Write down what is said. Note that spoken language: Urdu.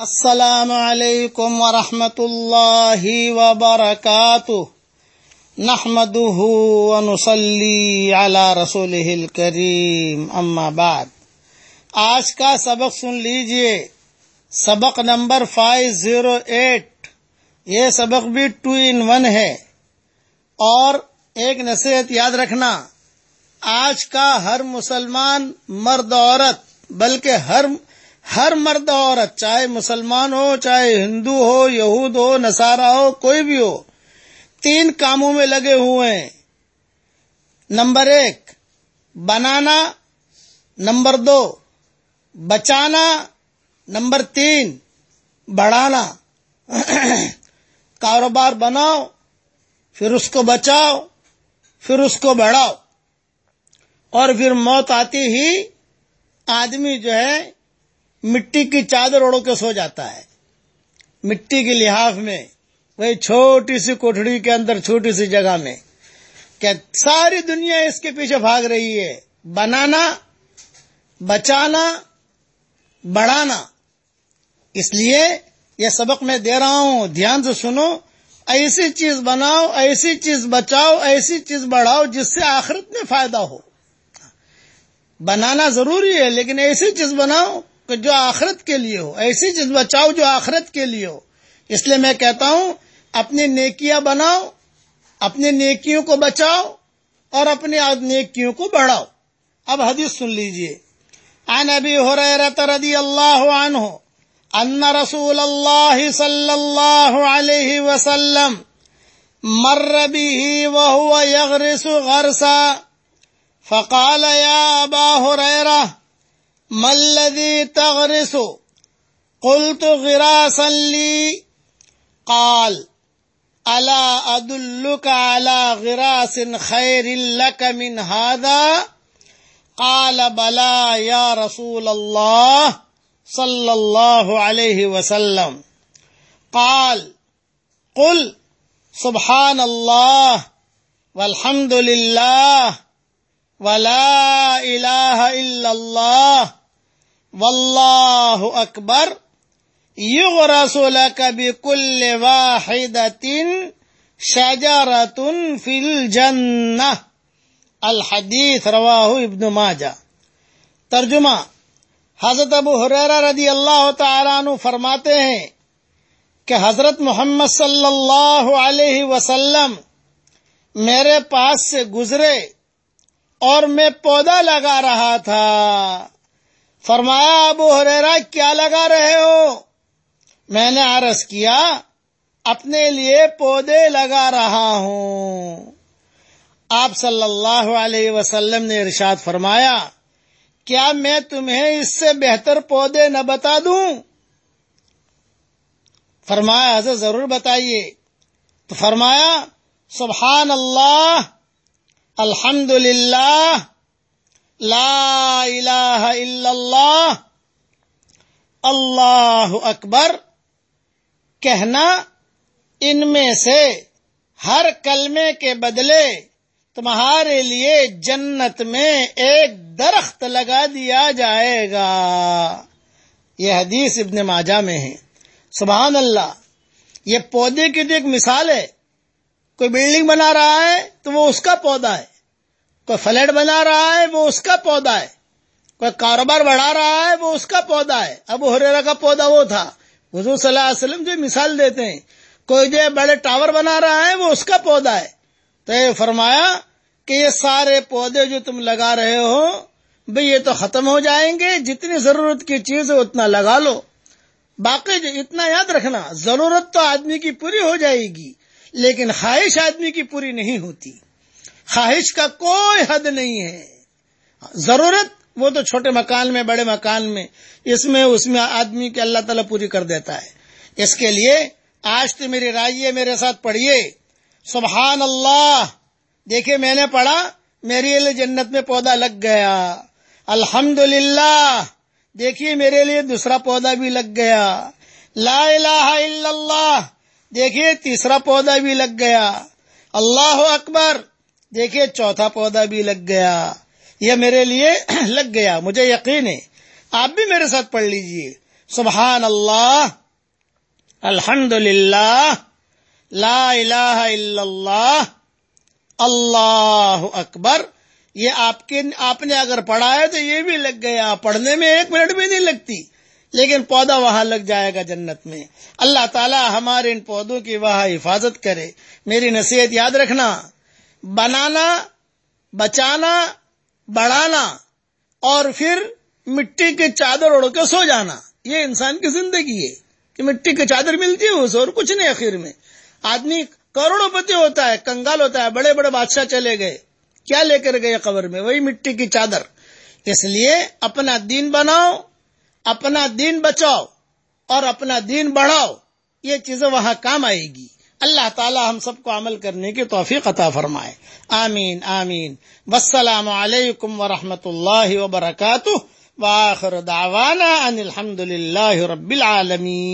السلام علیکم ورحمۃ اللہ وبرکاتہ۔ نحمده ونصلي على رسوله الكريم اما بعد۔ آج کا سبق سن لیجیے۔ سبق نمبر 508 یہ سبق بھی ٹو ان ون ہے۔ اور ایک نصیحت یاد رکھنا، آج کا ہر مسلمان مرد عورت، بلکہ ہر ہر مرد عورت، چاہے مسلمان ہو، چاہے ہندو ہو، یہود ہو، نصارہ ہو، کوئی بھی ہو، تین کاموں میں لگے ہوئے ہیں۔ نمبر ایک، بنانا۔ نمبر دو، بچانا۔ نمبر تین، بڑھانا۔ کاروبار بناؤ، پھر اس کو بچاؤ، پھر اس کو بڑھاؤ۔ اور پھر موت آتی ہی آدمی جو ہے مٹی کی چادر اوڑ کے سو جاتا ہے۔ مٹی کے لحاظ میں، وہی چھوٹی سی کوٹڑی کے اندر، چھوٹی سی جگہ میں۔ کیا ساری دنیا اس کے پیچھے بھاگ رہی ہے۔ بنانا، بچانا، بڑھانا۔ اس لیے یہ سبق میں دے رہا ہوں۔ دھیان سے سنو، ایسی چیز بناؤ، ایسی چیز بچاؤ، ایسی چیز بڑھاؤ، جس سے آخرت میں فائدہ ہو۔ بنانا ضروری ہے، لیکن ایسی چیز بناؤ کہ جو آخرت کے لیے ہو، ایسی چیز بچاؤ جو آخرت کے لیے ہو۔ اس لیے میں کہتا ہوں اپنی نیکیاں بناؤ اپنی نیکیوں کو بچاؤ اور اپنی نیکیوں کو بڑھاؤ۔ اب حدیث سن لیجیے۔ عن ابی حریرہ رضی اللہ عنہ، ان رسول اللہ صلی اللہ علیہ وسلم مر به وهو يغرس غرسا، فقال يا ابا حریرہ ما الذي تغرس؟ قلت غراسا لي. قال، ألا أدلك على غراس خير لك من هذا؟ قال، بلى يا رسول الله صلى الله عليه وسلم. قال، قل، سبحان الله والحمد لله ولا إله إلا الله واللہ اکبر یغرس لك بكل واحدة شجرة في الجنة الحدیث رواہ ابن ماجہ۔ ترجمہ حضرت ابو حریرہ رضی اللہ تعالیٰ عنہ فرماتے ہیں کہ حضرت محمد صلی اللہ علیہ وسلم میرے پاس سے گزرے اور میں پودا لگا رہا تھا۔ فرمایا، ابو ہریرا کیا لگا رہے ہو؟ میں نے عرض کیا، اپنے لیے پودے لگا رہا ہوں. آپ صلی اللہ علیہ وسلم نے ارشاد فرمایا، کیا میں تمہیں اس سے بہتر پودے نہ بتا دوں؟ فرمایا، حضرت، ضرور بتائیے. تو فرمایا، سبحان اللہ الحمد للہ لا الہ الا اللہ اللہ اکبر کہنا ان میں سے ہر کلمے کے بدلے تمہارے لیے جنت میں ایک درخت لگا دیا جائے گا۔ یہ حدیث ابن ماجہ میں ہے۔ سبحان اللہ، یہ پودے کی تو ایک مثال ہے۔ کوئی بلڈنگ بنا رہا ہے تو وہ اس کا پودا ہے۔ کوئی فلیٹ بنا رہا ہے، وہ اس کا پودا ہے۔ کوئی کاروبار بڑھا رہا ہے، وہ اس کا پودا ہے۔ ابو ہریرا کا پودا وہ تھا۔ حضور صلی اللہ علیہ وسلم جو مثال دیتے ہیں، کوئی جو بڑے ٹاور بنا رہا ہے، وہ اس کا پودا ہے۔ تو یہ فرمایا کہ یہ سارے پودے جو تم لگا رہے ہو، بھئی یہ تو ختم ہو جائیں گے۔ جتنی ضرورت کی چیز ہے، اتنا لگا لو۔ باقی جو اتنا یاد رکھنا، ضرورت تو آدمی کی پوری ہو جائے گی، لیکن خواہش آدمی کی پوری نہیں ہوتی۔ خواہش کا کوئی حد نہیں ہے۔ ضرورت وہ تو چھوٹے مکان میں، بڑے مکان میں، اس میں اس میں آدمی کے اللہ تعالیٰ پوری کر دیتا ہے۔ اس کے لیے آج تو میری رائے میرے ساتھ پڑھیے۔ سبحان اللہ۔ دیکھیے، میں نے پڑھا، میرے لیے جنت میں پودا لگ گیا۔ الحمد للہ دیکھیے، میرے لیے دوسرا پودا بھی لگ گیا۔ لا الہ الا اللہ۔ دیکھیے، تیسرا پودا بھی لگ گیا۔ اللہ اکبر۔ دیکھیے چوتھا پودا بھی لگ گیا، یہ میرے لیے لگ گیا، مجھے یقین ہے۔ آپ بھی میرے ساتھ پڑھ لیجیے۔ سبحان اللہ الحمد للہ لا الہ الا اللہ اللہ اکبر۔ یہ آپ کے، آپ نے اگر پڑھا ہے تو یہ بھی لگ گیا۔ پڑھنے میں ایک منٹ بھی نہیں لگتی، لیکن پودا وہاں لگ جائے گا جنت میں۔ اللہ تعالی ہمارے ان پودوں کی وہاں حفاظت کرے۔ میری نصیحت یاد رکھنا بنانا، بچانا، بڑھانا، اور پھر مٹی کے چادر اڑ کے سو جانا۔ یہ انسان کی زندگی ہے کہ مٹی کی چادر ملتی ہے اسے اور کچھ نہیں آخر میں۔ آدمی کروڑوں پتی ہوتا ہے، کنگال ہوتا ہے، بڑے بڑے بادشاہ چلے گئے۔ کیا لے کر گئے قبر میں؟ وہی مٹی کی چادر۔ اس لیے اپنا دین بناؤ، اپنا دین بچاؤ اور اپنا دین بڑھاؤ۔ یہ چیزیں وہاں کام آئے گی۔ اللہ تعالی ہم سب کو عمل کرنے کی توفیق عطا فرمائے۔ آمین آمین۔ والسلام علیکم ورحمۃ اللہ وبرکاتہ۔ واخر دعوانا ان الحمد للہ رب العالمین۔